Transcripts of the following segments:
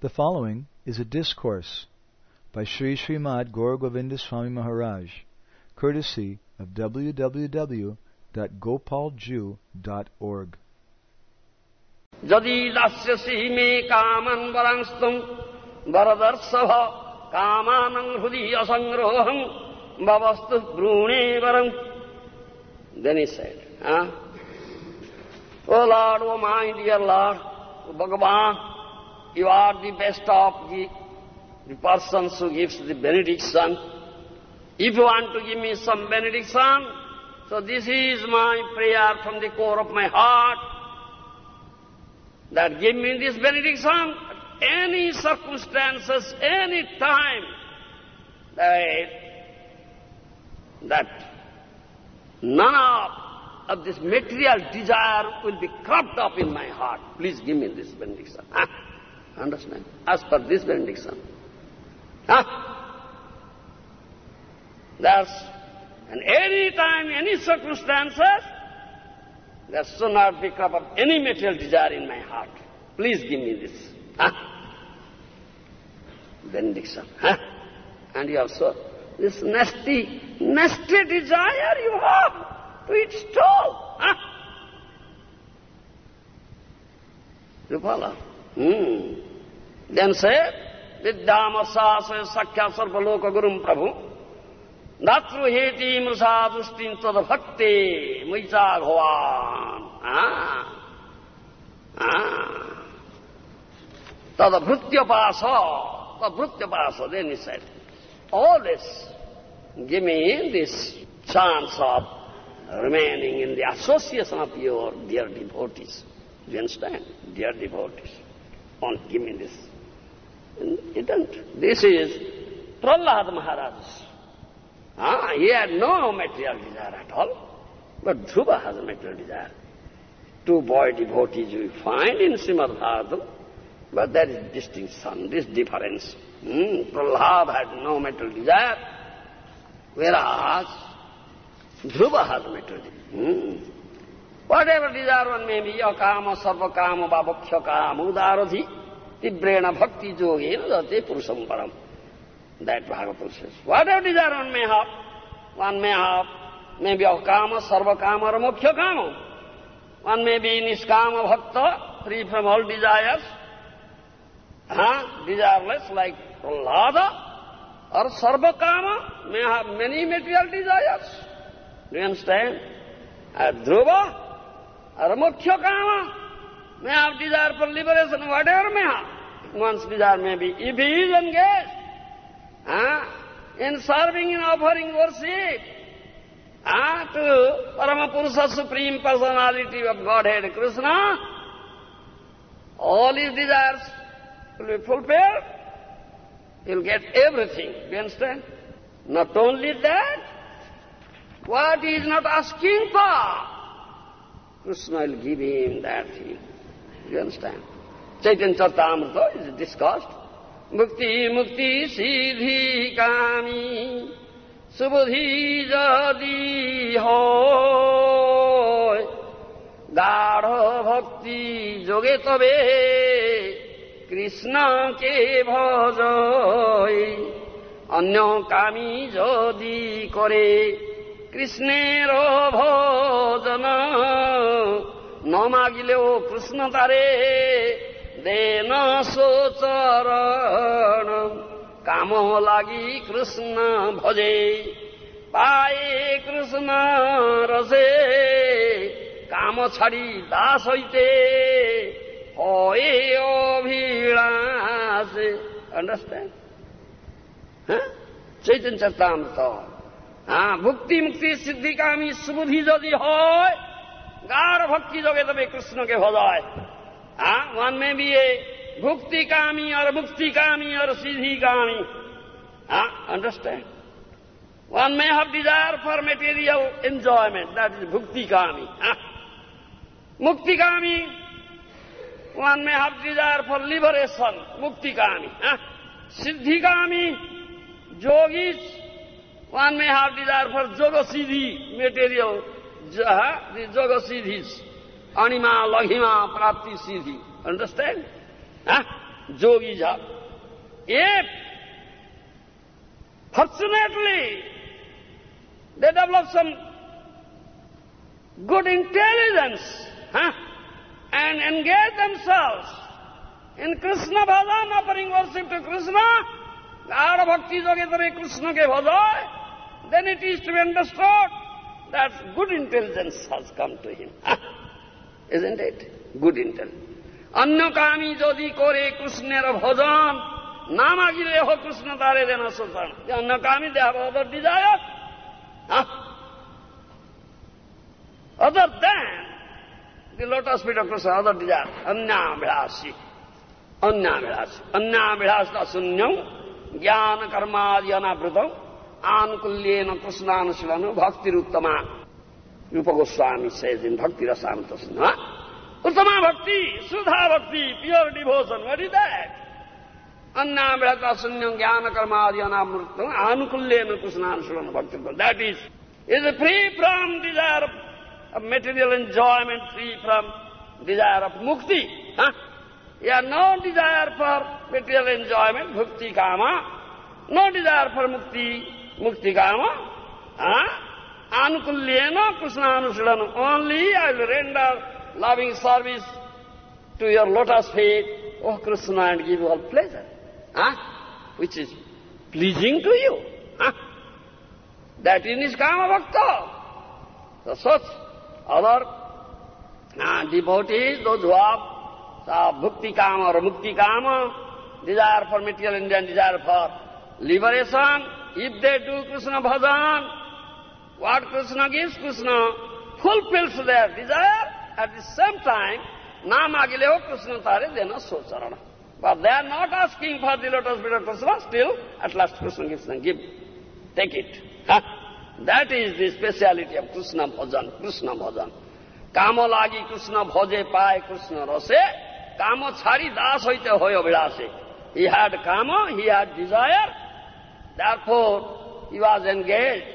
The following is a discourse by Sri Srimad Gaur Govinda Swami Maharaj, courtesy of www.gopalju.org. যদি দাস্যসি মে কামান বরাংস্তম বরদর্শভ কামানং হৃদি অসংগ্রহং ভবস্তু ভ্রূণে বরং Then he said, huh? Oh Lord, oh my dear Lord, oh Bhagavan, you are the best of the, the persons who gives the benediction. If you want to give me some benediction, so this is my prayer from the core of my heart, that give me this benediction, any circumstances, any time, that, that none of, of this material desire will be cropped up in my heart. Please give me this benediction. Understand? As per this benediction. Huh? That's, and any time, any circumstances, there should not be up any material desire in my heart. Please give me this. Huh? Benediction. Huh? And you also, this nasty, nasty desire you have to eat stall. Huh? You follow? Hmm. Then say, Vidyamasa Sakya Sarvaloka Gurum Prabhu. Natruheti mrsa dustin tadbhakte maicha bhavan. Ah. Ah. Tadabhrutyapasa. Tadabhrutyapasa. Then he said, always give me this chance of remaining in the association of your dear devotees. Do you understand? Dear devotees. Only give me this. He didn't. This is Prahlad Maharaj. Ah, he had no material desire at all. But Dhruva has a material desire. Two boy devotees we find in Srimad Bhagavatam, but there is distinction, this difference. Hmm? Prahlad had no material desire, whereas Dhruva has material desire. Hmm? Whatever desire one may be, akama, sarva kama, babhaksha kama, udaradhi, tibrena bhakti yogena date purusham param. That Bhagavatam says. Whatever desire one may have, one may have maybe of kama, sarva kama or moksha kama. One may be niskama bhakta, free from all desires, huh? desireless like Prahlada, or sarva kama may have many material desires. Do you understand? At Dhruva, or moksha kama मैं आप desire for liberation वर्डर में हा। Once desire में भी। If he? Is engage in serving in offering worship to परम पुरुष supreme personality of godhead Krishna all is desire will be fulfil will get everything you understand not only that what is not asking for Krishna will give him that thing You understand? Chaitanya Charitamrita is discussed. মুক্তি মুক্তি সিধি কামি সুবুধি যদি হয় গাঢ় ভক্তি যোগে তবে কৃষ্ণকে ভজ অন্য কামি যদি করে কৃষ্ণের ভজন ন মাগিলেও কৃষ্ণ তারে, দেন সোচরণ কাম লাগি কৃষ্ণ ভজে, পায়ে কৃষ্ণ রসে। কাম ছাড়ি দাস হইতে, হয়ে অভিলাষ। আন্ডারস্ট্যান্ড হ্যাঁ? চৈতন্য চর্তামৃত। হ্যাঁ ভক্তি মুক্তি সিদ্ধিকামী সুবুদ্ধি যদি হয় গাঢ় ভক্তি যোগে তবে কৃষ্ণকে ভজায় হ্যাঁ ওয়ান মে বি এ ভক্তি কামি আর মুক্তি কামি আর সিদ্ধি কামি হ্যাঁ understand One may have desire for material enjoyment, that is bhuktikami. Huh? Muktikami, one may have desire for liberation, muktikami. Huh? Siddhikami, yogis, one may have desire for jogasiddhi, material the yoga siddhis. Anima, Lahima, Prapti, Siddhi. Understand? Huh? yogis are. If, fortunately, they develop some good intelligence huh, and engage themselves in Krishna bhajan, offering worship to Krishna, God bhakti jogetare Krishna ke bhajay, then it is to be understood that good intelligence has come to him. Isn't it? Good intelligence. অন্যকামী যদি করে কৃষ্ণের ভজন না মাগিলে হো কৃষ্ণ তারে দেন সুতরাং অন্যকামী other desires. Huh? Other than the lotus feet of Krishna, other desires. Annabhilasi. Annabhilasi. Annabhilasi sunyam jnana karmadi anavritam anukulyena आनुकूल्य Krishna भक्तिर भक्ति र उत्तमा स्वामी छ जुन भक्ति र सामा उमा भक्ति श्रु bhakti pure devotion what is that अन्यका शून्य ज्ञान कर्मा अनामृत आनुकूल्य कृष्ण अनुशीलन bhakti that is is free from desire material enjoyment free from desire of mukti या no desire for material enjoyment भुक्तिकामा no desire for mukti mukti kama. Huh? Anukulyena Krishna Anushilana. Only I will render loving service to your lotus feet, O Krishna, and give you all pleasure. Huh? Which is pleasing to you. Huh? That is Kama Bhakta. So such other uh, devotees, those who have uh, bhakti kama or mukti kama, desire for material and desire for liberation, if they do Krishna bhajan, what Krishna gives, Krishna fulfills their desire, at the same time, namagileo Krishna tare dena socharana. But they are not asking for the lotus feet of Krishna, still, at last Krishna gives them, give, take it. Huh? That is the speciality of Krishna bhajan, Krishna bhajan. কাম লাগি কৃষ্ণ ভজে পায় কৃষ্ণ রসে কাম ছাড়ি দাস হইতে হয় অভিলাষে he had kama he had desire therefore he was engaged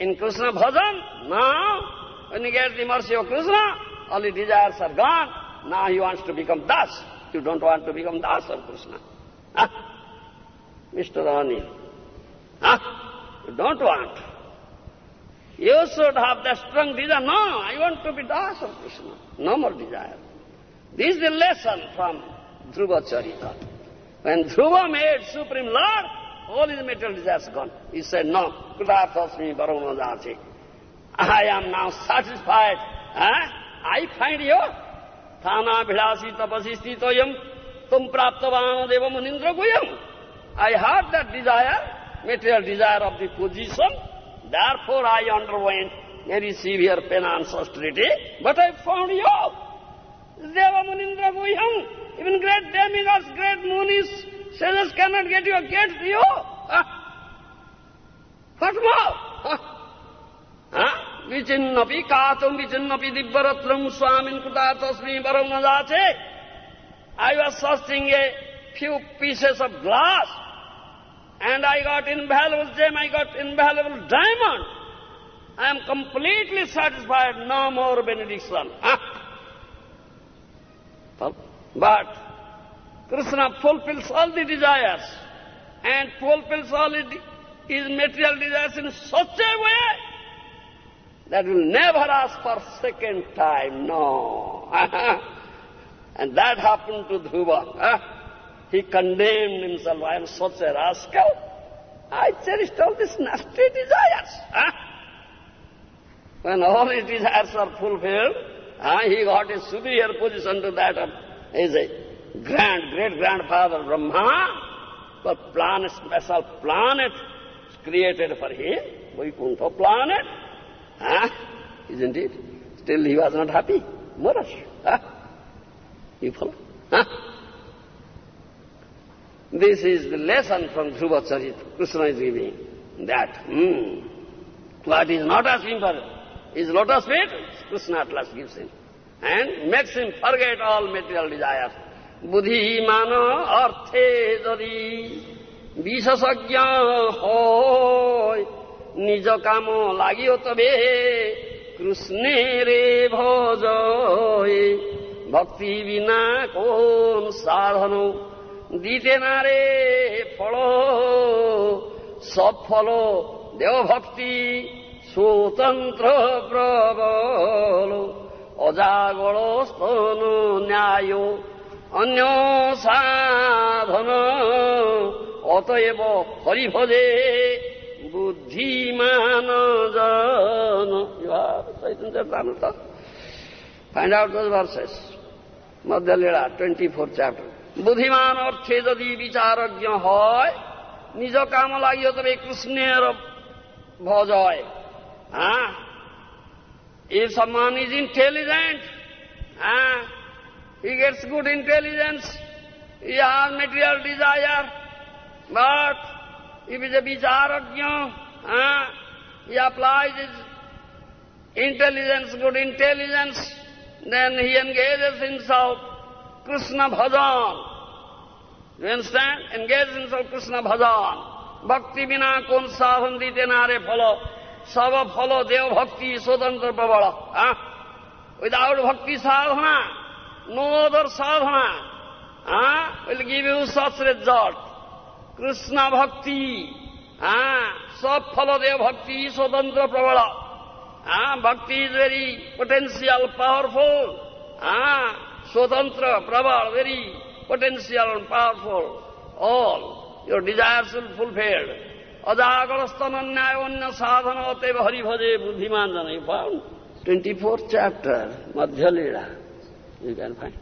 in Krishna bhajan. Now, when he gets the mercy of Krishna, all the desires are gone. Now he wants to become das. You don't want to become das of Krishna. Huh? Mr. Anil. Huh? You don't want. You should have the strong desire. No, I want to be Das of Krishna. No more desire. This is the lesson from Dhruva Charita. When Dhruva made Supreme Lord, all his material desires gone. He said, no, Kudarthasmi Bharamadachi. I am now satisfied. Huh? I find you. Thana Bhilasi Tapasi Stitoyam Tum Praptavana Deva Munindra Guyam. I had that desire, material desire of the position, Therefore I underwent very severe penance austerity, but I found you. Deva Munindra Guhyam, even great demigods, great munis, sages cannot get you, get you. Huh? What more? Huh? Huh? Vichinnapi katum vichinnapi divyaratram swamin kutatasmi varamadache. I was searching a few pieces of glass and I got invaluable gem, I got invaluable diamond. I am completely satisfied, no more benediction. Huh? But Krishna fulfills all the desires and fulfills all his material desires in such a way that will never ask for second time, no. and that happened to Dhruva. He condemned himself, I am such a rascal. I cherished all these nasty desires. When all his desires are fulfilled, huh, he got a superior position to that of his grand, great-grandfather Brahma. But planet, special planet created for him, Vaikuntha planet. Huh? Isn't it? Still he was not happy. Morash. Huh? You follow? Huh? This is the lesson from Dhruva Charita. Krishna is giving that. Hmm. What is not asking for is lotus feet, Krishna at last gives him. And makes him forget all material desires. Mano arthe jodi বিশেষজ্ঞ হয় নিজ কাম লাগিও তবে কৃষ্ণেরে ভজয়। ভক্তি বিনা কোন সাধন দিতে না রে ফল। সব ফল দেও ভক্তি স্বতন্ত্র প্রবল। অজাগর স্তন ন্যায় অন্য সাধন অতএব হরিভজে বুদ্ধিমান জন। Find out those verses Madhya Lila twenty four chapter বুদ্ধিমান অর্থে যদি বিচারজ্ঞ হয় নিজ কাম লাগিও তবে কৃষ্ণের ভজয় হ্যাঁ। If someone is intelligent, ah, He gets good intelligence, he has material desire, but if he is a vicharajna, uh, he applies his intelligence, good intelligence, then he engages himself Krishna bhajan. You understand? Engages himself Krishna bhajan. Bhakti vina kon sahundite nare phalo, sava phalo deva bhakti sodanta prabala. Huh? Without bhakti sadhana, other sadhana will give result Krishna bhakti সব ফল দেও ভক্তি স্বতন্ত্র প্রবল হ্যাঁ ভক্তি is very potential powerful হ্যাঁ স্বতন্ত্র প্রবল very potential powerful all your desires will fulfilled. অজাগরস্তন্যায় অন্য সাধন অতএব হরিভজে বুদ্ধিমান জন ইউ ফাউন্ড টোয়েন্টি ফোর फैन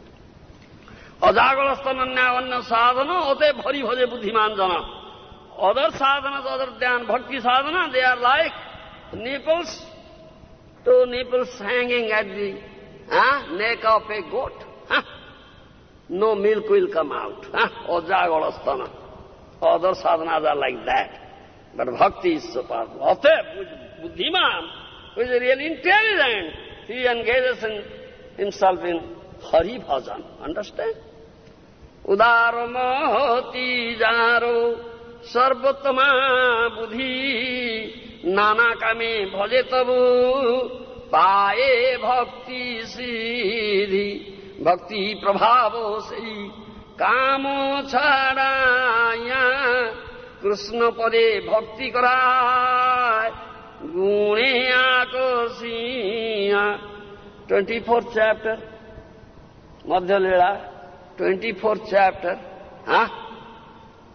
अजागल अन्य साधना अतः भरी भजे बुद्धिमान जना other sadhanas, other dhyan, sadhana, they are like nipples, two nipples hanging at the neck of a goat. No milk will come out. Huh? Ojagalastana. Other sadhanas are like that. But bhakti is so powerful. Atep, with Buddhiman, who is really intelligent, he engages in, himself in Hari Bhajan. Understand? Udaro mahati jaro সর্বোত্তমা বুধি, নানা কামে ভজে তবু, পায়ে ভক্তি সিধি, ভক্তি প্রভাব সেই কাম ছাড়াইয়া কৃষ্ণ পদে ভক্তি করায়, গুণে আকর্ষিয়া twenty four chapter Madhya Lila, 24th chapter. Huh?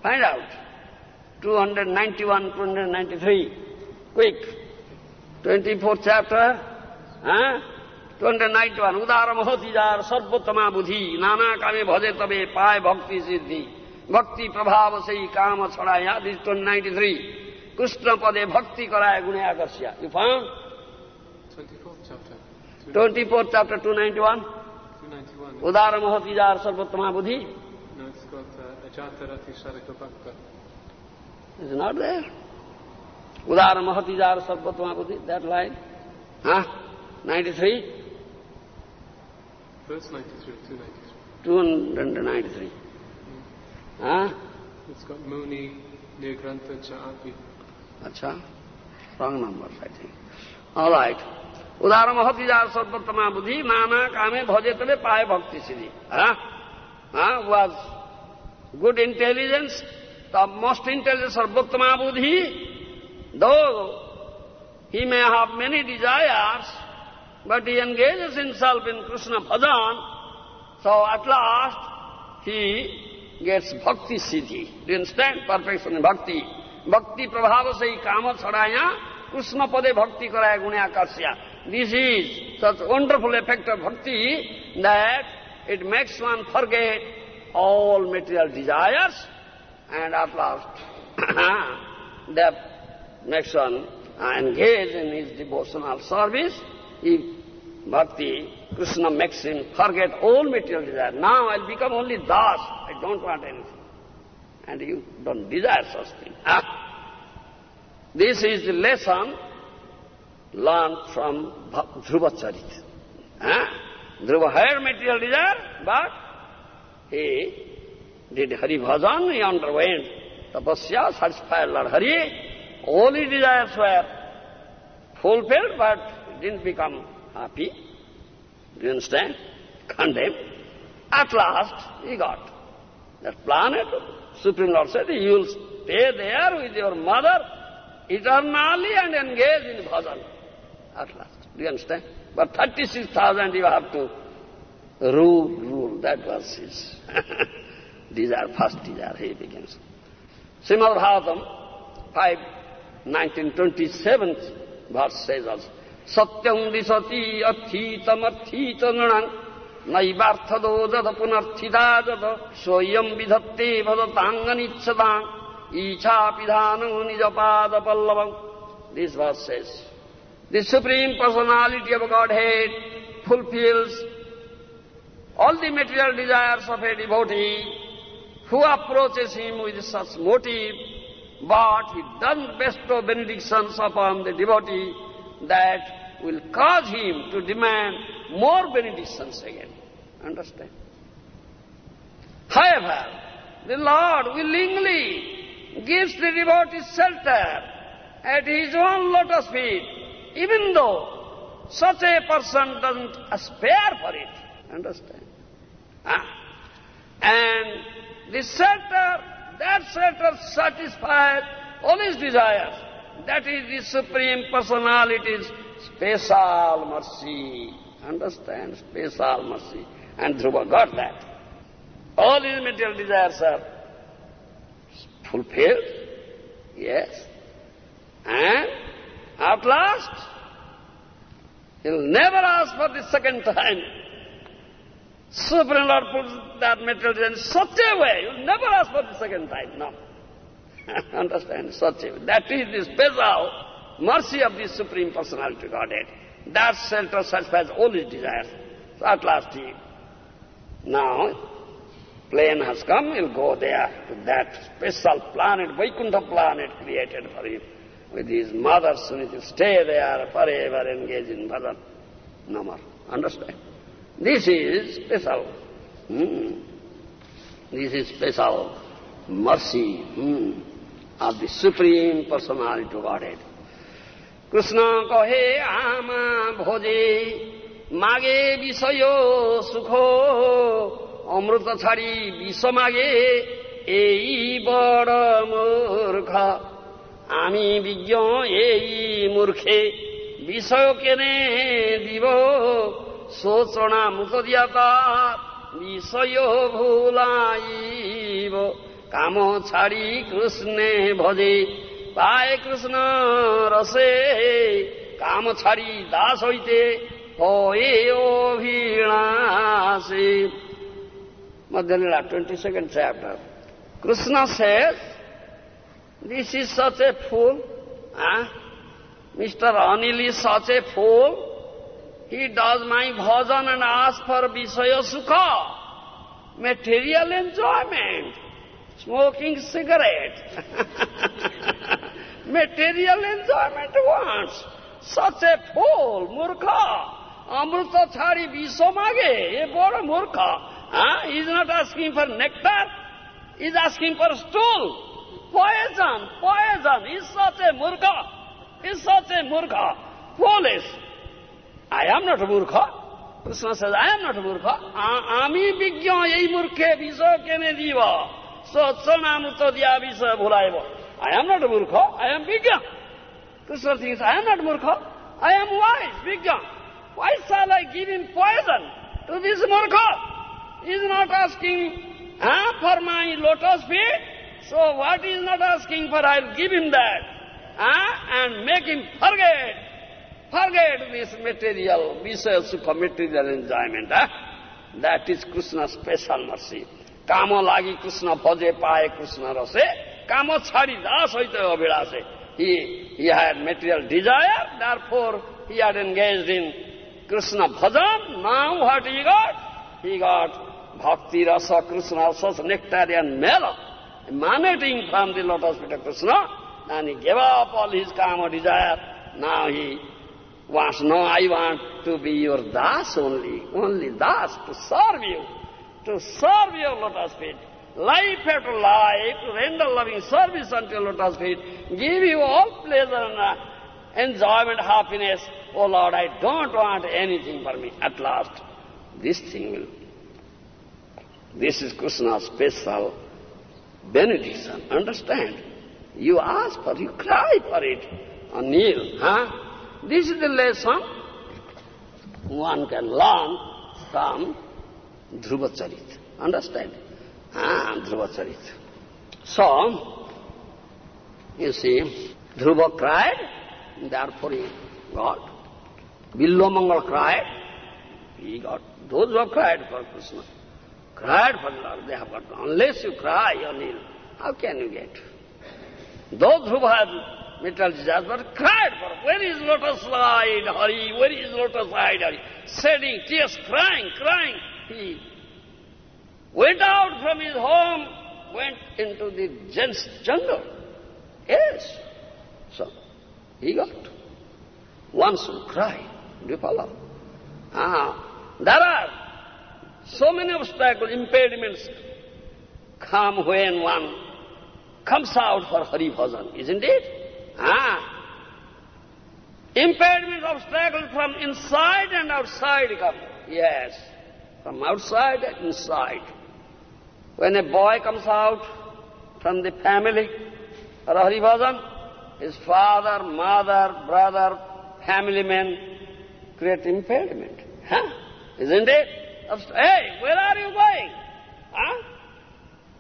Find out. 291, 293. Quick. 24th chapter. Huh? 291. Udara mahatidar sarvatamā-budhi, Nana kame bhaje tabe paye bhakti siddhi. bhakti-prabhāva-sai-kāma-sadāyā, this is 293, three Krishna পদে ভক্তি করায় গুণে you found? 24th chapter, four chapter, 291. उदार महतिजार सर्वोत्तमा बुद्धि। Is not there उदार महतिजार सर्वोत्तमा बुद्धि that line ninety three two hundred ninety three हा? अच्छा wrong number I think all right Sarvatma Buddhi, Nana Kame Bhajetale Pai Bhakti Siddhi. Huh? Huh? Was good intelligence, the most intelligent Sarvottama Buddhi, though he may have many desires, but he engages himself in Krishna bhajan, so at last he gets bhakti siddhi. Do you understand? Perfection in bhakti. Bhakti prabhava sai kama chadaya, Krishna pade bhakti karaya gunya karsya. This is such wonderful effect of bhakti that it makes one forget all material desires and at last that makes one engage in his devotional service. If bhakti, Krishna makes him forget all material desires. Now I'll become only das, I don't want anything. And you don't desire such thing. Ah. This is the lesson learned from Dhruva Charit. Ah? Dhruva had material desire, but he did Hari Bhajan, he underwent tapasya, satisfied Lord Hari. All his desires were fulfilled, but didn't become happy. Do you understand? Condemned. At last, he got That planet, Supreme Lord said, you will stay there with your mother eternally and engage in bhajan at last. Do you understand? But 36,000 you have to rule, rule. That was his desire, first desire he begins. Srimad Bhagavatam 5, 1927 verse says also, Satyam disati athitam athita नैवार्थदो जद पुनर्थिता जद स्वयं विधत्ते भदताङ्गनिच्छताम् ईच्छापिधानो निजपादपल्लवम् This verse says, the Supreme Personality of Godhead fulfills all the material desires of a devotee who approaches him with such motive, but he doesn't bestow benedictions upon the devotee that will cause him to demand more benedictions again. Understand? However, the Lord willingly gives the devotee shelter at his own lotus feet, even though such a person doesn't aspire for it. Understand? Ah. And the shelter, that shelter satisfies all his desires. That is the Supreme Personality's special mercy. Understand? Special mercy. And Dhruva got that. All his material desires are fulfilled. Yes. And at last, he'll never ask for the second time. Supreme Lord puts that material in such a way, you'll never ask for the second time. No. Understand? Such a way. That is the special mercy of the Supreme Personality Godhead. That center satisfies all his desires. So at last he, now, plane has come, he'll go there to that special planet, Vaikuntha planet created for him. With his mother, Suniti, stay there forever, engage in bhajan. No more. Understand? This is special. Hmm. This is special mercy hmm, of the Supreme Personality of Godhead. Krishna কহে আমা ভোজে মাগে বিষয় সুখ অমৃত ছাড়ি বিষ মাগে এই বড় মূর্খ আমি বিজ্ঞ এই মূর্খে বিষয় কেনে দিব। শোচনা মুখ দিয়া তার বিষয় ভুলাইব। কাম ছাড়ি কৃষ্ণে ভজে পায় কৃষ্ণ রসে। কাম ছাড়ি দাস হইতে হয়ে অভিনাশে। Madhyalila, 22nd chapter. Krishna says, this is such a fool. Huh? Mr. Anil is such a fool. He does my bhajan and asks for Visaya Sukha, material enjoyment, smoking cigarette. material enjoyment wants. Such a fool, murkha. Amrita chari viso mage, a bora murkha. Huh? He is not asking for nectar, he is asking for stool. poison, poison, is such a murga, is such a murga, foolish. I am not a murga. Krishna says, I am not a murga. Ami vigya yai murkhe viso kene diva, sochanamuto diya visa bhulaiva. I am not a murga, I am vigya. Krishna thinks, I am not murga, I am wise, vigya. Why shall I give him poison to this murga? He is not asking huh, for my lotus feet. So what is not asking for, I'll give him that. Ah, and make him forget, forget this material, Vishaya Sukha, material enjoyment. Ah? That is Krishna's special mercy. Kama lagi Krishna bhaje paye Krishna rase. Kama chari das hoite abhilase. He, he had material desire, therefore he had engaged in Krishna bhajan. Now what he got? He got bhakti rasa Krishna rasa nectarian mela emanating from the lotus feet of Krishna. And he gave up all his karma desire. Now he wants, no, I want to be your das only, only das, to serve you, to serve your lotus feet. Life after life, render loving service unto your lotus feet, give you all pleasure and uh, enjoyment, happiness. Oh Lord, I don't want anything for me. At last, this thing will This is Krishna's special benediction. Understand? You ask for, it, you cry for it, or kneel. Huh? This is the lesson one can learn from Dhruva. Understand? Ah, Dhruva Charit. So, you see, Dhruva cried, therefore he got. Bilvamangal cried, he got. Those who cried for Krishna, cried for Lord, they have got. Unless you cry or kneel, how can you get? Those who have desires but cried for, where is lotus light, Hari, where is lotus light, Hari? Shedding tears, crying, crying. He went out from his home, went into the dense jungle. Yes. So, he got. One should cry. Do you follow? Ah, there are so many obstacles, impediments come when one comes out for Hari Bhajan, isn't it? Ah. Impediment, obstacle from inside and outside come. Yes. From outside and inside. When a boy comes out from the family for Hari Bhajan, his father, mother, brother, family men create impediment. Huh? Isn't it? Hey, where are you going? Huh?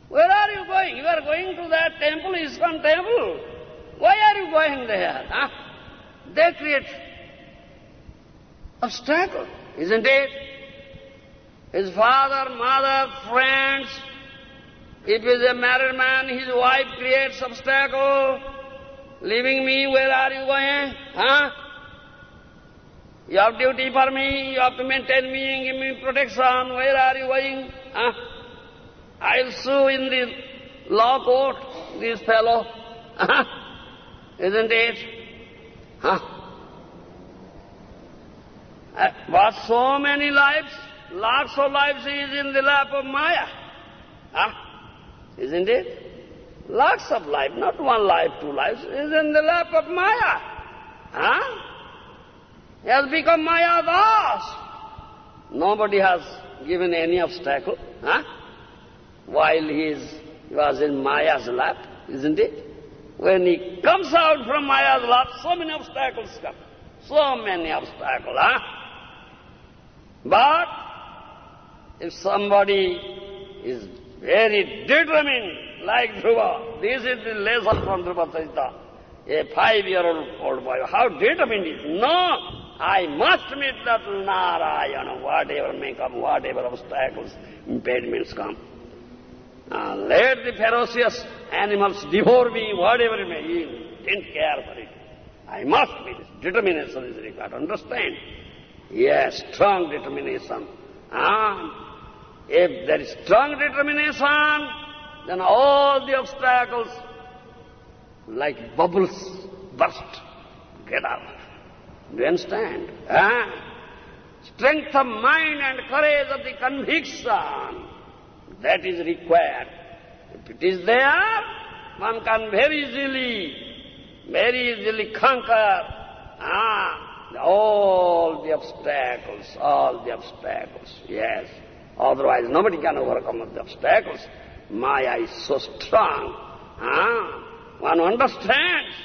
Where are you going? You are going to that temple, ISKCON temple. Why are you going there? Huh? They create obstacle, isn't it? His father, mother, friends. If he is a married man, his wife creates obstacle. Leaving me, where are you going? Huh? You have duty for me, you have to maintain me, give me protection. Where are you going? Huh? I'll sue in the law court, this fellow. Huh? Isn't it? Huh? Uh, but so many lives, lots of lives is in the lap of Maya. Huh? Isn't it? Lots of life, not one life, two lives, is in the lap of Maya. Huh? He has become Maya Das. Nobody has given any obstacle. Huh? While he, is, he was in Maya's lap, isn't it? When he comes out from Maya's lap, so many obstacles come. So many obstacles, huh? But if somebody is very determined, like Dhruva, this is the lesson from Dhruva Charita. A five-year-old boy, how determined he is. No, I must meet that Narayana, whatever may come, whatever obstacles, impediments come. Uh, let the ferocious animals devour me, whatever it may be. Didn't care for it. I must be. This determination is required. Understand? Yes, strong determination. Ah, if there is strong determination, then all the obstacles, like bubbles, burst, get out. Do you understand? Ah, strength of mind and courage of the conviction that is required. If it is there, one can very easily, very easily conquer ah, all the obstacles, all the obstacles, yes. Otherwise nobody can overcome the obstacles. Maya is so strong. Ah, one understands.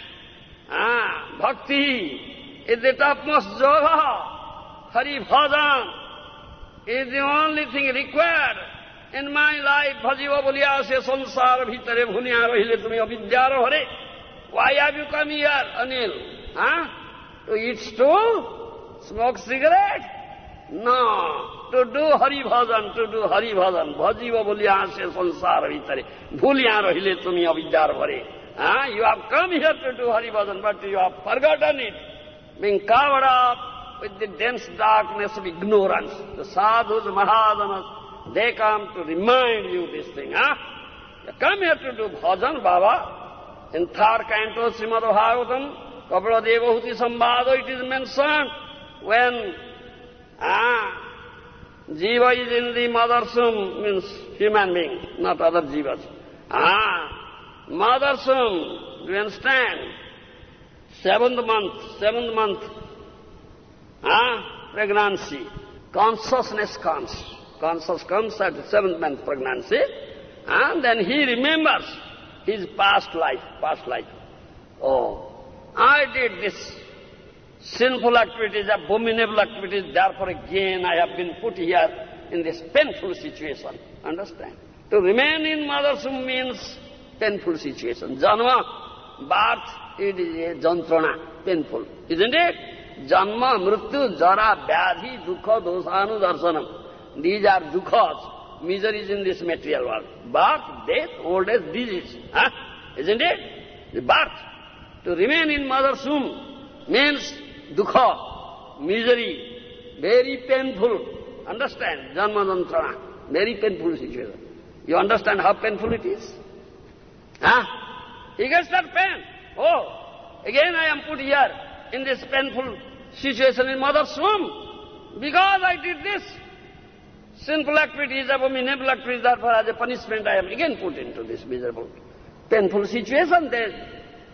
Ah, bhakti is the topmost yoga. Hari Bhajan is the only thing required in my life, ভজিব বলিয়া সে সংসার ভিতরে ভুলিয়া রহিলে তুমি অবিদ্যার হরে Why have you come here, Anil? Huh? To eat stool? Smoke cigarette? No. To do Hari Bhajan, to do Hari Bhajan. ভজিব বলিয়া সে সংসার ভিতরে ভুলিয়া রহিলে তুমি অবিদ্যার হরে Huh? You have come here to do Hari Bhajan, but you have forgotten it. Being covered up with the dense darkness of ignorance. The sadhus, mahajanas, they come to remind you this thing, huh? You come here to do bhajan, Baba. In third canto, Srimad Bhagavatam, Kapila Devahuti Sambhado, it is mentioned when ah, Jiva is in the mother's womb, means human being, not other jivas. Ah, mother's womb, do you understand? Seventh month, seventh month, ah, pregnancy, consciousness comes. conscious comes at the seventh month pregnancy, and then he remembers his past life, past life. Oh, I did this sinful activities, abominable activities, therefore again I have been put here in this painful situation. Understand? To remain in mother's womb means painful situation. Janma, birth, it is a jantrana, painful. Isn't it? Janma, mrityu, jara, vyadhi, dukha, dosanu, darshanam. These are dukhas, miseries in this material world. Birth, death, old age, disease. Huh? Isn't it? The birth. To remain in mother's womb means dukha, misery, very painful. Understand? Janma jantrana, very painful situation. You understand how painful it is? Huh? He gets that pain. Oh, again I am put here in this painful situation in mother's womb because I did this. Sinful activities, abominable activities, therefore as a punishment I am again put into this miserable, painful situation. Then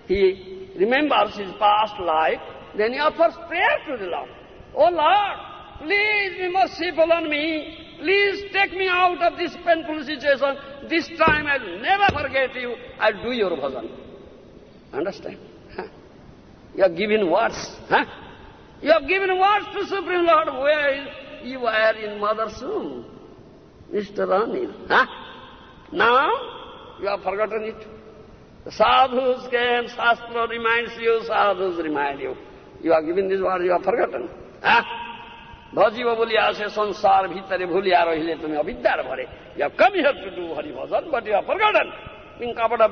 he remembers his past life, then he offers prayer to the Lord. Oh Lord, please be merciful on me. Please take me out of this painful situation. This time I'll never forget you. I'll do your bhajan. Understand? Huh? You have given words. Huh? You have given words to Supreme Lord where you are in mother's womb. Mr. Anil. Huh? Now you have forgotten it. The sadhus came, Shastra reminds you, sadhus remind you. You have given this word, you have forgotten. Huh? ভজিব বলিয়া সে সংসার ভিতরে ভুলিয়া রহিলে তুমি অবিদ্যার ভরে you have come here to do Hari bhajan but you have forgotten in কাপড়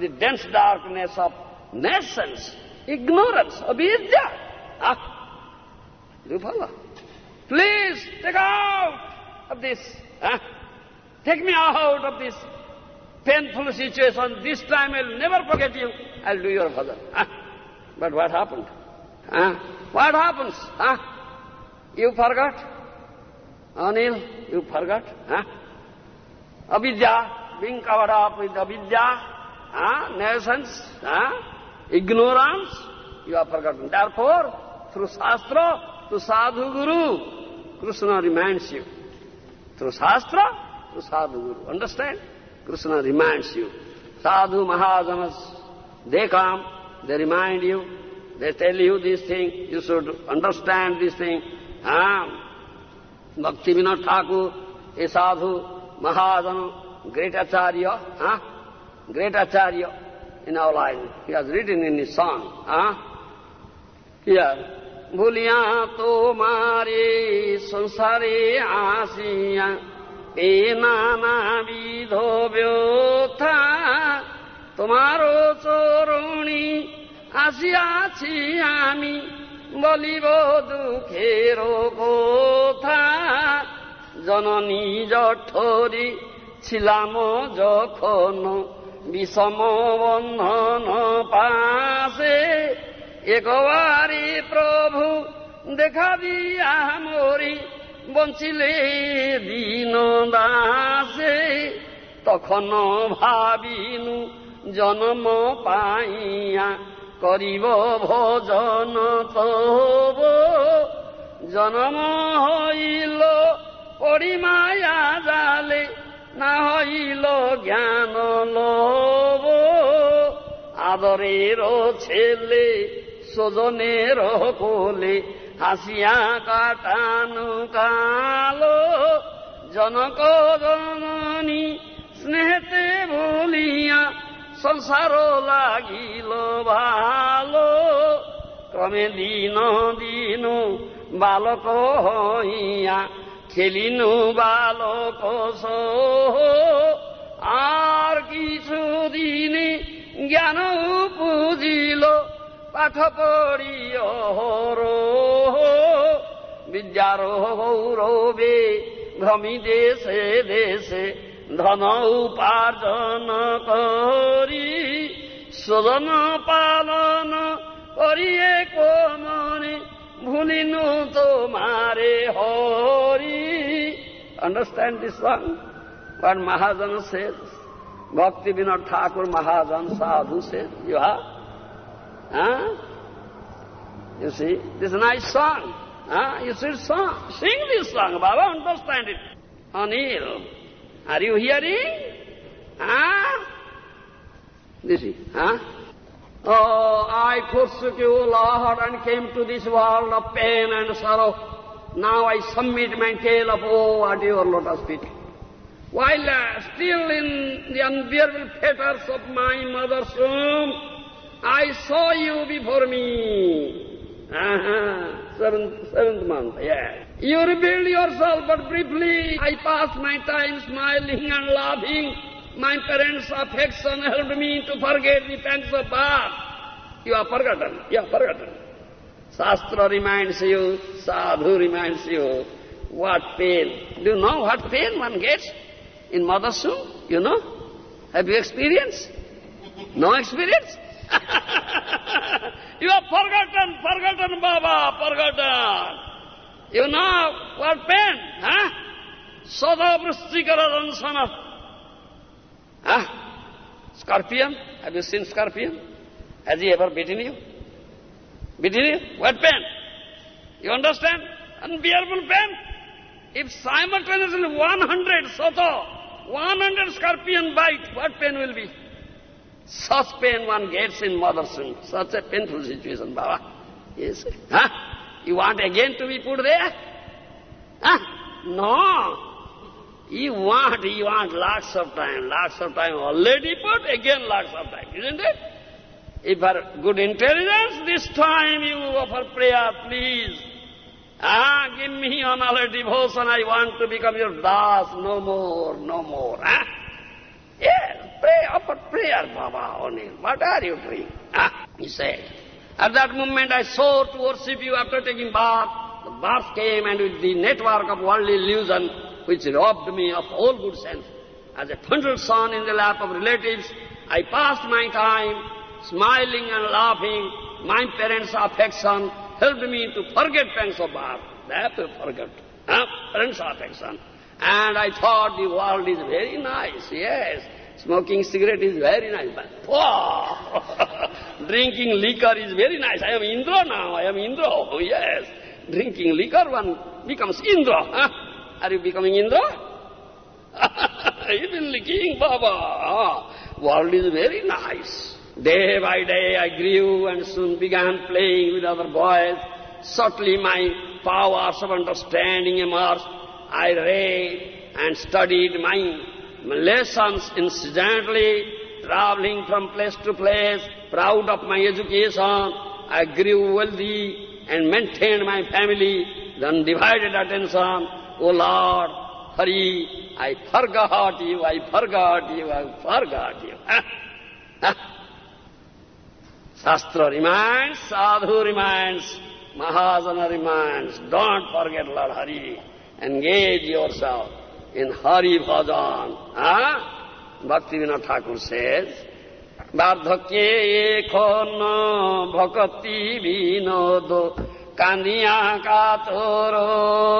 the dense darkness of nescience, ignorance, avidya. Ah, you follow? Please take out of this. Ah, take me out of this painful situation. This time I'll never forget you. I'll do your bhajan. Ah, but what happened? Ah, what happens? Ah, you forgot? Anil, you forgot? Huh? Avidya, being covered up with avidya? Nations, huh? ignorance, you have forgotten. Therefore, through Shastra, to Sadhu Guru, Krishna reminds you. Through Shastra, to Sadhu Guru. Understand? Krishna reminds you. Sadhu Mahajanas, they come, they remind you, they tell you this thing, you should understand this thing. Ah, Bhakti Vinod Thakur, a sadhu, Mahajan, great Acharya, ah, great acharya, in our life. He has written in his song. Huh? Here. ভুলিয়া তোমারে সংসারে আসিয়া এ নানা বিধ ব্যথা তোমারও চরণী আসিয়াছি আমি বলিব দুঃখের কথা জননী জঠরি ছিলাম যখন বিষম বন্ধন পাশে একবারে প্রভু দেখা দিয়া মরি, বঞ্চিলে দিন দাসে। তখন ভাবিনু জন্ম পাইয়া করিব ভজন তব জন্ম হইল পরিমায়া জালে, না হইল জ্ঞান আদরের ছেলে স্বজনের কোলে, হাসিয়া কাটানো কালো জনক জননী, স্নেহতে বলিয়া সংসার লাগিল ভালো। ক্রমে দিন দিন বালক হইয়া খেলিনু বালক আর কিছু দিনে জ্ঞান পুজিল পাঠ পড়ি বিদ্যার গৌরবে ভ্রমি দেশে দেশে ধন উপার্জন করি স্বজন পালন করিয়ে কোমনে ভুলিনু তোমারে Hari Understand this one? What Mahajan says? Bhakti Vinod Thakur Mahajan Sadhu says, you have? Huh? You see, this is a nice song. Huh? You song. Sing this song, Baba, understand it. Anil, are you hearing? Huh? This is, huh? Oh, I forsook you, Lord, and came to this world of pain and sorrow. Now I submit my tale of woe at your lotus feet. While uh, still in the unbearable fetters of my mother's womb, I saw you before me. Uh-huh. Seventh, seventh month, yeah. You revealed yourself, but briefly I passed my time smiling and laughing. My parents' affection helped me to forget the pangs of birth. You are forgotten, you are forgotten. Shastra reminds you, sadhu reminds you, what pain. Do you know what pain one gets in womb? You know? Have you experienced? No experience? you are forgotten, forgotten, Baba, forgotten. You know what pain, huh? Sada Vrishtikara Dansana. Huh? Scorpion, have you seen scorpion? Has he ever bitten you? Bitten you? What pain? You understand? Unbearable pain. If simultaneously 100 soto, 100 scorpion bite, what pain will be? Such pain one gets in mother's womb. Such a painful situation, Baba. Yes. Huh? You want again to be put there? Huh? No. You want, you want lots of time, lots of time already put, again lots of time, isn't it? If for good intelligence, this time you offer prayer, please. Ah, give me unalloyed devotion, I want to become your das, no more, no more. Ah? Yes, pray, offer prayer, Baba, Anil. What are you doing? Ah, he said. At that moment I sought to worship you after taking bath. The bath came and with the network of worldly illusion, which robbed me of all good sense. As a fondled son in the lap of relatives, I passed my time smiling and laughing. My parents' affection helped me to forget pangs of birth. Have to forget. Huh? Parents' affection. And I thought the world is very nice, yes. Smoking cigarette is very nice, but oh, drinking liquor is very nice. I am Indra now, I am Indra, oh yes. Drinking liquor, one becomes Indra. Huh? Are you becoming Indra? Even king Baba. World is very nice. Day by day I grew and soon began playing with other boys. Subtly my powers of understanding emerged. I read and studied my lessons incidentally, traveling from place to place, proud of my education. I grew wealthy and maintained my family, the undivided attention. O Lord, Hari, I forgot you, I forgot you, I forgot you. শাস্ত্র reminds সাধু reminds Mahajan reminds don't forget Lord Hari engage yourself in Hari bhajan হ্যাঁ ভক্তিবিনোদ ঠাকুর শেষ বার্ধক্যে এখন ভক্তি বিনোদ কানিয়া কাতরতি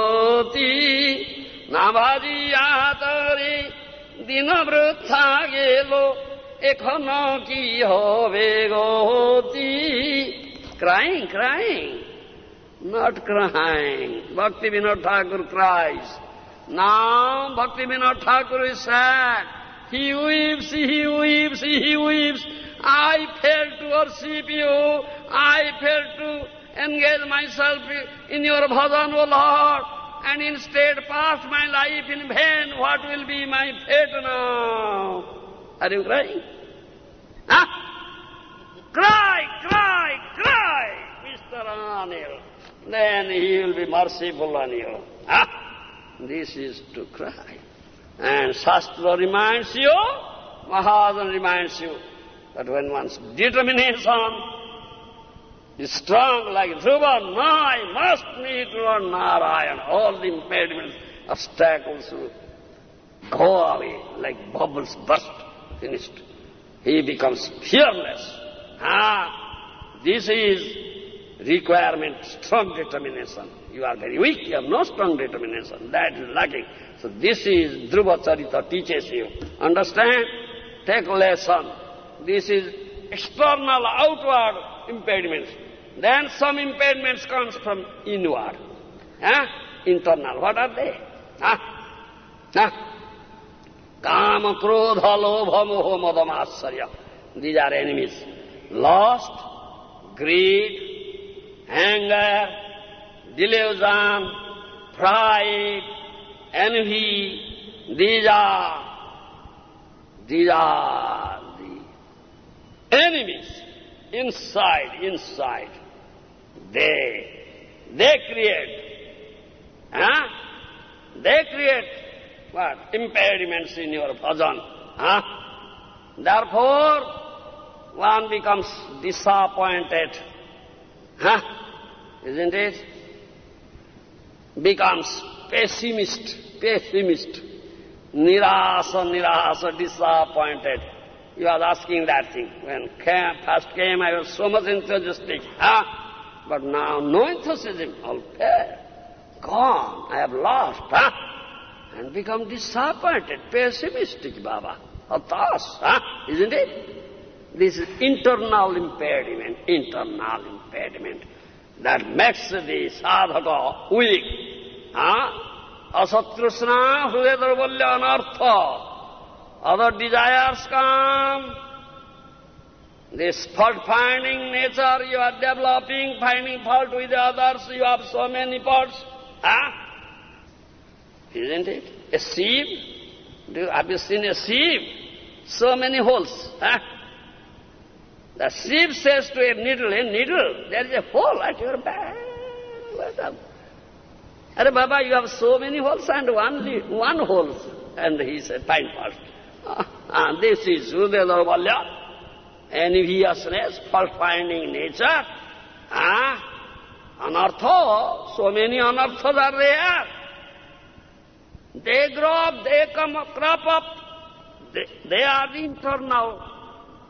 না ভাজিয়া তরি দিন বৃথা গেলো এখন কি হবে গতি crying crying not crying. Bhakti Vinod Thakur cries. Now Bhakti Vinod Thakur is sad. He weeps, he weeps, he weeps. I failed to worship you. I failed to engage myself in your bhajan, O Lord, and instead passed my life in vain. What will be my fate now? Are you crying? Huh? Cry, cry, cry, Mr. Anil. Then he will be merciful on you. Huh? This is to cry. And Shastra reminds you, Mahajan reminds you, that when one's determination is strong like Dhruva, I must meet Lord Narayan. All the impediments, obstacles go away like bubbles burst, finished. He becomes fearless. Ah, this is requirement, strong determination. You are very weak, you have no strong determination. That is lacking. So this is Dhruva Charita teaches you. Understand? Take lesson. This is external, outward impediments. Then some impediments comes from inward. Huh? Internal. What are they? Huh? Huh? Moha, Madamatsarya. These are enemies. Lust, greed, anger, delusion, pride, envy. These are, these are the enemies inside, inside. They, they create, huh? They create what? Impediments in your bhajan. Huh? Therefore, one becomes disappointed. Huh? Isn't it? Becomes pessimist, pessimist. Nirasa, nirasa, disappointed. You are asking that thing. When came, first came, I was so much enthusiastic. Huh? But now no enthusiasm. All there. Gone. I have lost. Huh? And become disappointed, pessimistic, Baba. Hatas. Huh? Isn't it? This is internal impediment, internal impediment that makes the sadhaka weak. Huh? Asatrusna, Hrudadarvalya, anartha. Other desires come. This fault-finding nature you are developing, finding fault with the others, you have so many faults. Huh? Isn't it? A sieve? Do you, have you seen a sieve? So many holes. Huh? The sieve says to a needle, a needle, there is a hole at your back. Are Baba, you have so many holes and one, one hole. And he said, find fault. Uh, this is Hrudayadarvalya, enviousness, fault-finding nature. Uh, anartha, so many anarthas are there. They grow up, they come up, crop up. They, they are the internal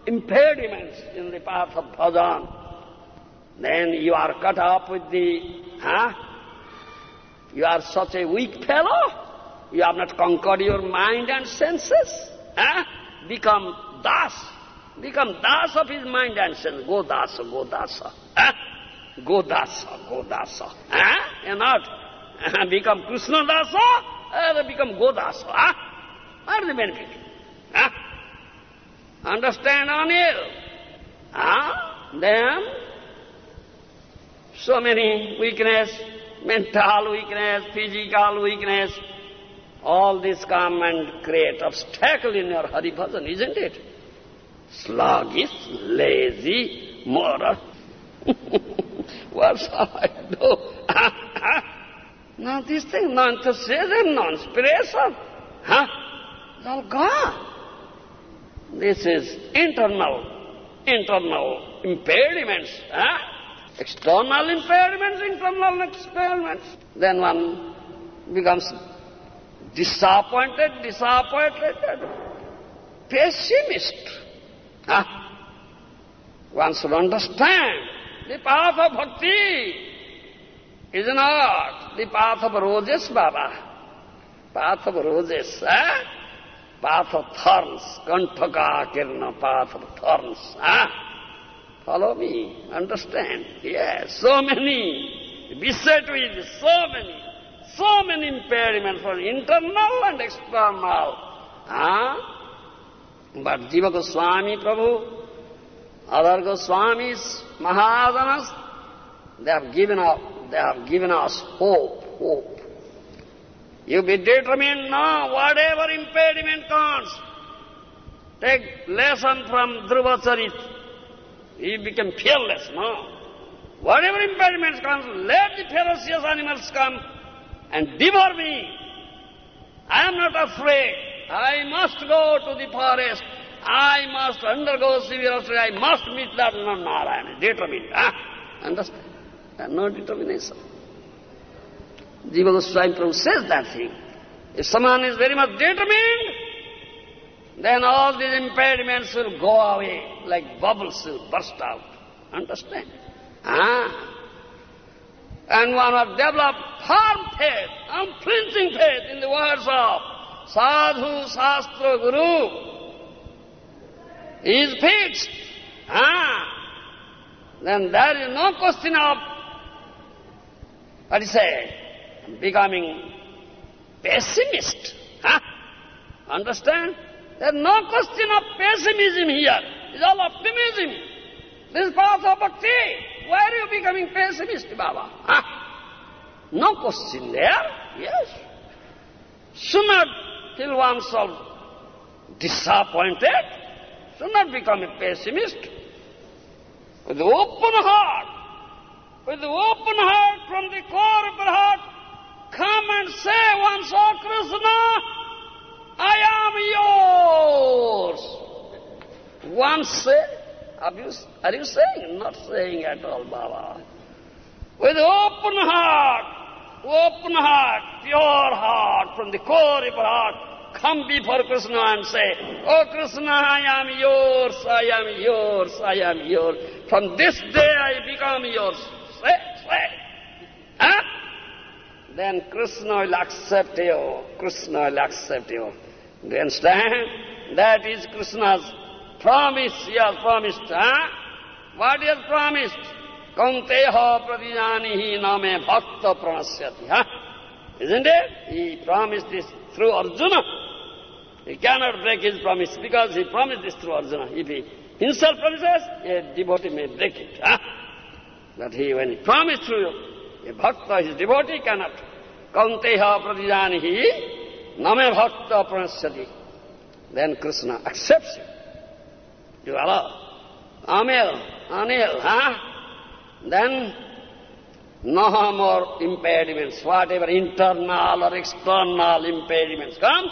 impediments in the path of bhajan. Then you are cut up with the, huh? You are such a weak fellow. You have not conquered your mind and senses. Huh? Become das. Become das of his mind and senses. Go dasa, go dasa. Huh? Go dasa, go dasa. Huh? You're not. become Krishna dasa, or become go dasa. Huh? Is the benefit? Huh? Understand, Anil? Huh? Then, so many weakness, mental weakness, physical weakness, all this come and create obstacle in your Hari Bhajan, isn't it? Sluggish, lazy, moral. what shall I do? Now this thing, no enthusiasm, no inspiration. Huh? It's all gone. This is internal, internal impediments. Huh? External impediments, internal experiments. Then one becomes disappointed, disappointed, pessimist. Huh? one should understand the path of bhakti is not the path of roses, Baba. Path of roses, eh? Path of thorns, kantaka kirna, path of thorns. Ah? Follow me, understand? Yes, so many, beset with so many so many impediments for internal and external. Huh? But Jiva Goswami Prabhu, other Goswamis, Mahajanas, they have given up, they have given us hope, hope. You be determined now, whatever impediment comes, take lesson from Dhruva. He became fearless, no? Whatever impediments comes, let the ferocious animals come, and devour me. I am not afraid. I must go to the forest. I must undergo severe austerity. I must meet that Narayana. Determined. Ah, understand? And no determination. Jiva Goswami Prabhu says that thing. If someone is very much determined, then all these impediments will go away like bubbles will burst out. Understand? Ah. And one must develop firm faith, unflinching faith in the words of Sadhu Shastra Guru. He is fixed. Ah, then there is no question of, you say, becoming pessimist. Huh? Understand? There's no question of pessimism here. It's all optimism. This is path of bhakti. Why are you becoming pessimist, Baba? Huh? No question there. Yes. Not feel oneself disappointed. Not become a pessimist. With open heart, with open heart from the core of your heart, come and say once, Oh Krishna, I am yours. Once say, are you, are you saying? Not saying at all, Baba. With open heart, open heart, pure heart, from the core of your heart, come before Krishna and say, Oh Krishna, I am yours, I am yours, I am yours. From this day I become yours. Say, say. Huh? Then Krishna will accept you. Krishna will accept you. Do you understand? That is Krishna's promise he has promised. Huh? What he has promised? Kaunteya pradijanihi name bhakta pranasyati. Huh? Isn't it? He promised this through Arjuna. He cannot break his promise because he promised this through Arjuna. If he himself promises, a devotee may break it. Huh? But he, when he promised to you, a bhakta, his devotee cannot. Kaunteya pradijanihi name bhakta pranasyati. Then Krishna accepts him. You allow. Amil, Anil, huh? Then no more impediments, whatever internal or external impediments comes,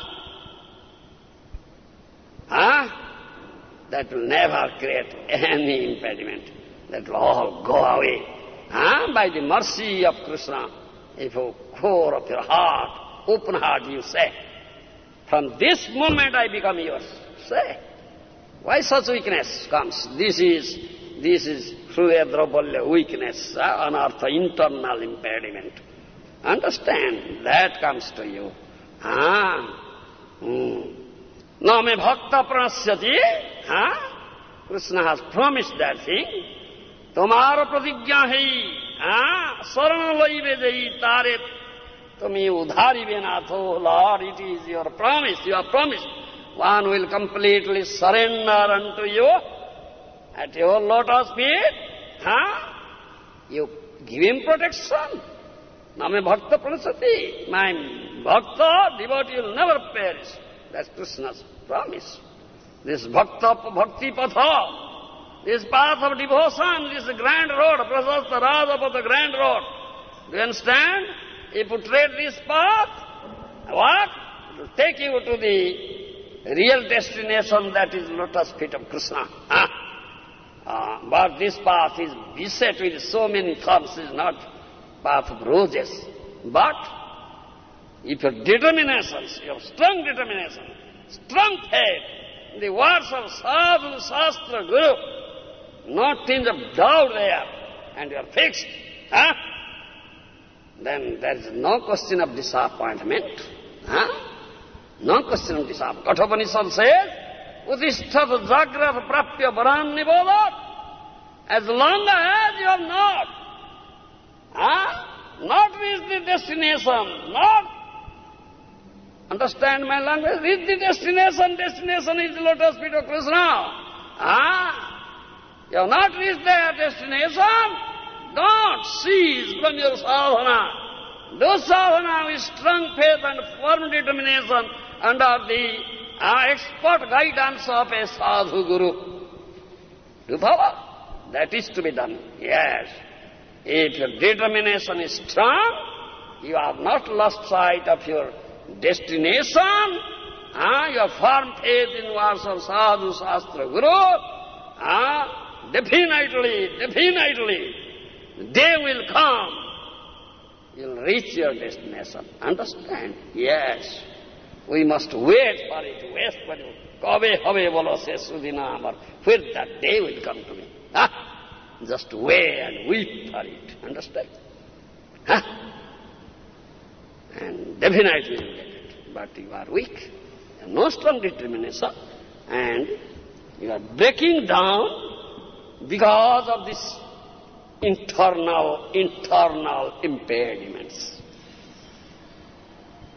huh? that will never create any impediment. That will all go away. Huh? By the mercy of Krishna, if you core of your heart, open heart, you say, from this moment I become yours. Say. Why such weakness comes? This is, this is Shuya Draupalya weakness, uh, anartha, internal impediment. Understand, that comes to you. Ah. Hmm. Now me bhakta pranasyati, ah? Krishna has promised that thing. তোমার প্রতিজ্ঞা হেই হ্যাঁ শরণ লইবে যেই তারে তুমি উধারিবে Nath Lord it is your promise you are one will completely surrender unto you at your lotus feet. Ah, You give him protection. Name bhakta pranasati. My bhakta, devotee will never perish. That's Krishna's promise. This bhakta, bhakti patha, this path of devotion, this grand road, prasasta the grand road. Do you understand? If you tread this path, what? It will take you to the real destination that is lotus feet of Krishna. Huh? Uh, but this path is beset with so many thorns, is not path of roses. But if your determination, your strong determination, strong faith, the words of Sadhu, Shastra, Guru, no tinge of doubt there, and you are fixed, huh? then there is no question of disappointment. Huh? No question of disappointment. Kathopanishad says, Udishthat jagrat prapya varan nibodat. As long as you have not, huh? not reached the destination, not understand my language, reach the destination, destination is the lotus feet of Krishna. Ah, you have not reached their destination, don't cease from your sadhana. Do sadhana with strong faith and firm determination under the uh, expert guidance of a sadhu guru. Do follow? That is to be done. Yes. If your determination is strong, you have not lost sight of your destination, ah, your firm faith in words of sadhu, shastra, guru, ah, definitely, definitely, they will come. You'll reach your destination. Understand? Yes. We must wait for it, wait for it. Kabe habe bolo se sudina amar. When that day will come to me. Ah, just wait and weep for it. Understand? Huh? And definitely you get it. But you are weak. You have no strong determination. And you are breaking down because of this internal, internal impediments.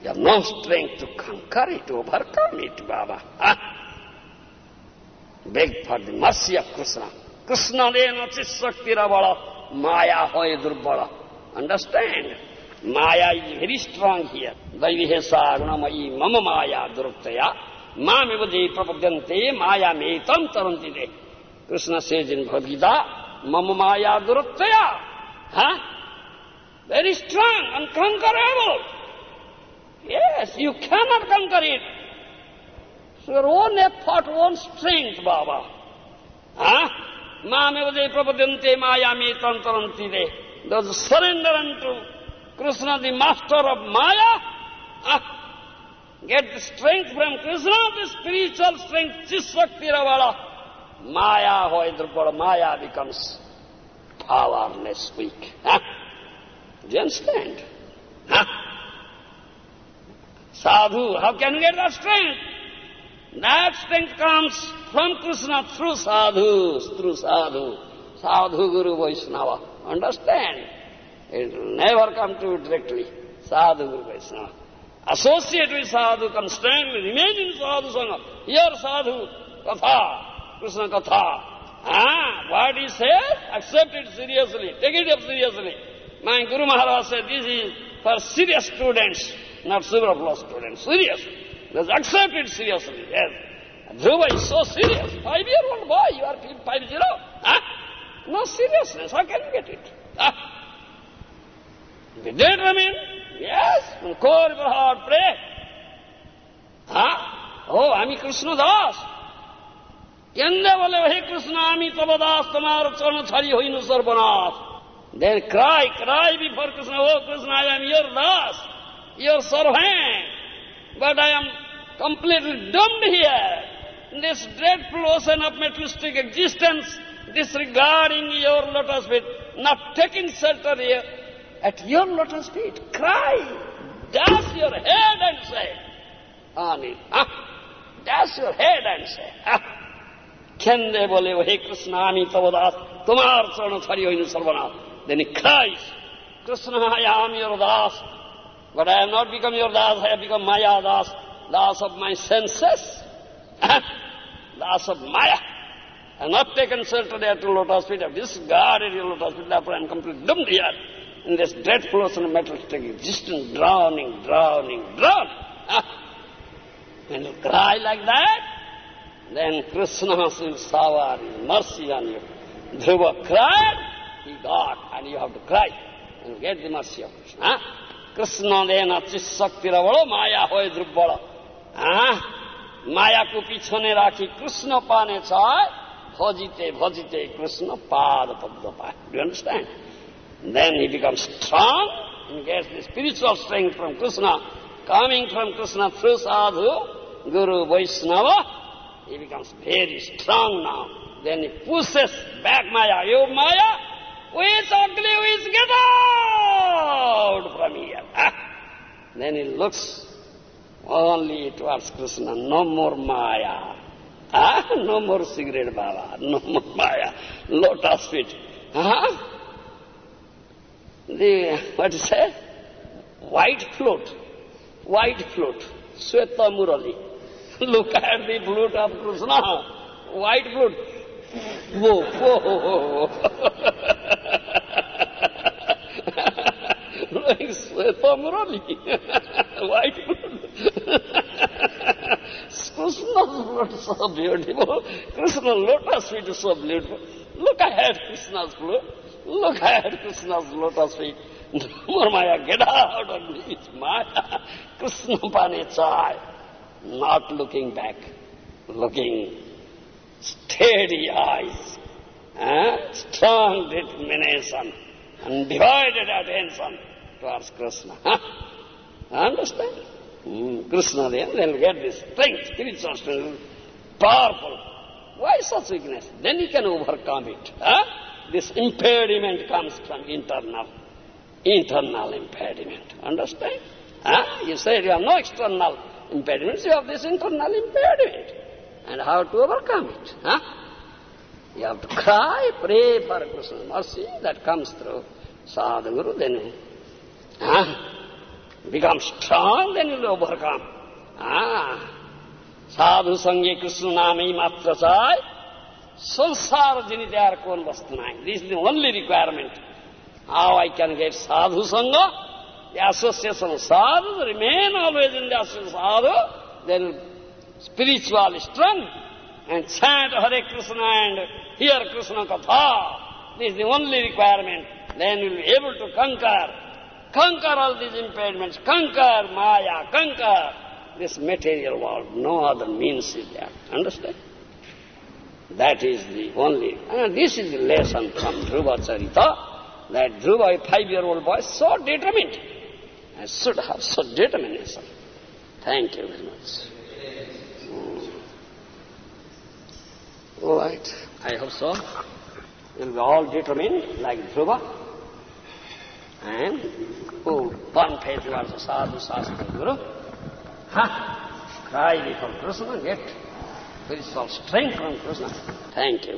You have no strength to conquer it, overcome it, Baba. Huh? Beg for the mercy of Krishna. Krishna dena chisaktira bala, maya hoy durbala. Understand? Maya is very strong here. Daivihesa gunamayi mama maya duruktaya. Mamivadi prapadyante maya metam tarantide. Krishna says in Bhagavad Gita, mama maya duruktaya. Huh? Very strong, unconquerable. Yes, you cannot conquer it. It's your own effort, own strength, Baba. Huh? Mamevade prapadyante mayami tantarantide. Those surrender unto Krishna, the master of Maya, huh? get the strength from Krishna, the spiritual strength, Chishakti Ravala. Maya, Hoidrupala, Maya becomes powerless, weak. Huh? Do you understand? Huh? Sadhu, how can you get that strength? That strength comes from Krishna through sadhus, through sadhu, sadhu guru Vaishnava. Understand? It will never come to you directly. Sadhu guru Vaishnava. Associate with sadhu, come constantly remain in sadhu sangha. Hear sadhu, katha, Krishna Katha. Ah, what he says, accept it seriously, take it up seriously. My Guru Maharaj said, this is for serious students, not superfluous students, serious. Just accept it seriously, yes. Dhruva is so serious. Five-year-old boy, you are five-zero. Huh? No seriousness, how can you get it? Huh? Be determined, yes, core your heart, pray. Huh? Oh, I'm Krishna Das. And they will, Hey Krishna, ami tabadas tamar chari hoinu sarvanath. Then cry, cry before Krishna, Oh Krishna, I am your das, your servant, but I am completely dumbed here. This dreadful ocean of materialistic existence, disregarding your lotus feet, not taking shelter here, at your lotus feet, cry, dash your head and say, Ani, ah, dash your head and say, ah, can they believe, Hey Krishna, Ami Tavadas, Tumar Sarnathari Oinu Sarvanath. Then he cries, Krishna, I am your Das, but I have not become your Das, I have become Maya Das, Das of my senses, Das of Maya. I not taken shelter there to lotus feet, I have discarded your lotus feet, therefore I am completely doomed here in this dreadful ocean of materialistic existence, drowning, drowning, drowning. Ah. Can you cry like that, then Krishna will shower his mercy on you. Dhruva cried, he got, and you have to cry and get the mercy of Krishna. Krishna dena চিশক্তিরা বড় মায়া হয়ে দ্রব্বড় মায়াকু পিছনে রাখি কৃষ্ণ পানে চায় ভজিতে ভজিতে কৃষ্ণ পাদ পদ্ম পায় Do you understand? Then he becomes strong and gets the spiritual strength from Krishna, coming from Krishna through sadhu, Guru Vaishnava, he becomes very strong now. Then he pushes back Maya. You Maya, is ugly, is get out from here. Ah. Then he looks only towards Krishna. No more Maya. Ah, no more cigarette Baba. No more Maya. Lotus feet. Ah. The, what is it? White float. White float. Sweta Murali. Look at the flute of Krishna. White flute. Whoa, whoa. Sweta Murali. White flute. Krishna's flute is so beautiful. Krishna's lotus feet is so beautiful. Look ahead, Krishna's flute. Look ahead, Krishna's lotus feet. Maya, get out of me. It's Maya. Krishna pane chai not looking back, looking steady eyes, eh? strong determination, undivided attention towards Krishna. Understand? Mm, Krishna then, then get this strength, spiritual strength, powerful. Why such weakness? Then he can overcome it. This impediment comes from internal, internal impediment. Understand? You say you have no external impediments, you have this internal impediment. And how to overcome it? Huh? You have to cry, pray for Krishna's mercy that comes through Sadhguru. Then, huh? become strong, then you will overcome. Ah. साधु संगे कृष्ण नामै मात्र चाय संसार जनित कौन वस्तु नहीं this is the only requirement how I can get साधु संग The association of sadhu, remain always in the association sadhu, then spiritual strength, and chant Hare Krishna and hear Krishna Katha. This is the only requirement. Then you will be able to conquer, conquer all these impediments, conquer Maya, conquer this material world. No other means is there. Understand? That is the only, and this is the lesson from Dhruva Charita, that Dhruva, a five-year-old boy, so determined. I should have such determination. Thank you very much. Mm. All right. I hope so. You'll be all determined like Dhruva. And who burn faith towards the sadhu, shastra, guru. Ha! Cry before Krishna, get spiritual strength from Krishna. Thank you.